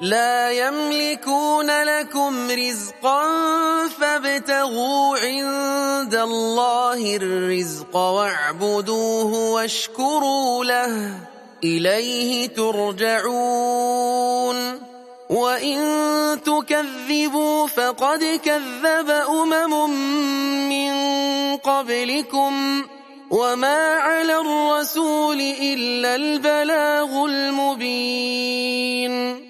لا يملكون لكم رزقا فابتغوا عند الله الرزق واعبدوه واشكروا له. إليه ترجعون. وإن تكذبوا فقد كذب أمم من قبلكم. وما على الرسول إلا البلاغ المبين.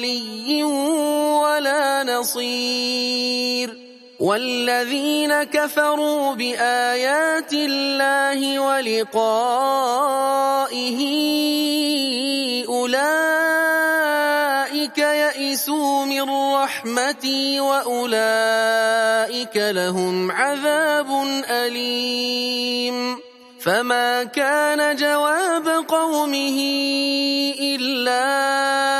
ولي ولا نصير والذين كفروا بآيات الله ولقائه أولئك يئسوا من رحمتي وأولئك لهم عذاب أليم فما كان جواب قومه إلا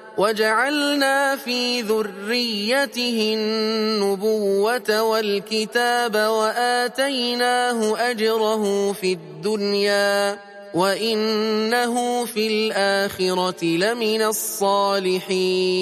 وجعلنا في ذريته النبوة والكتاب وآتيناه أجره في الدنيا وإنه في الآخرة لمن الصالحين.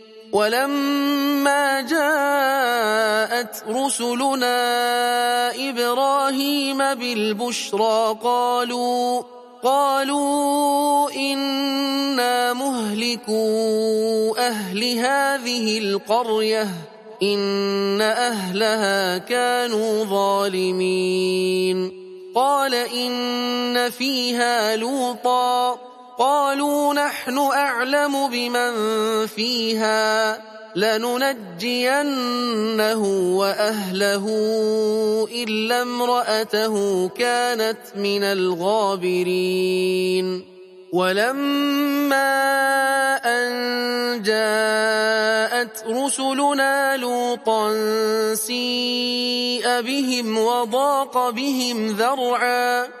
ولما جاءت رسلنا إبراهيم بالبشرى قالوا قالوا إنا مهلكوا أهل هذه القرية إن أهلها كانوا ظالمين. قال إن فيها لوطا قالوا نحن أعلم بمن فيها لننجينه وأهله إلا امرأته كانت من الغابرين. ولما أن جاءت رسلنا لوطا سيء بهم وضاق بهم ذرعا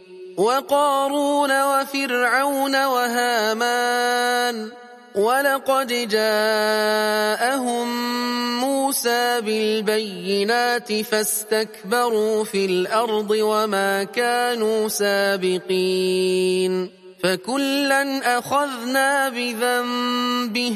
وقارون وفرعون وهامان ولقد جاءهم موسى بالبينات فاستكبروا في الأرض وما كانوا سابقين فكلا أخذنا بذنبه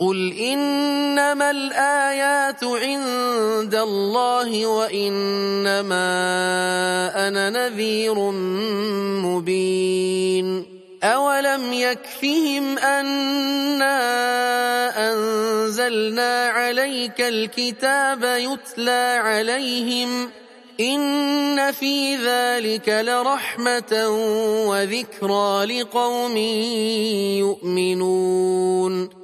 قل إنما الآيات عند الله وإنما أنا نذير مبين أولم يكفهم أنا أنزلنا عليك الكتاب يتلى عليهم إن في ذلك لرحمة وذكرى لقوم يؤمنون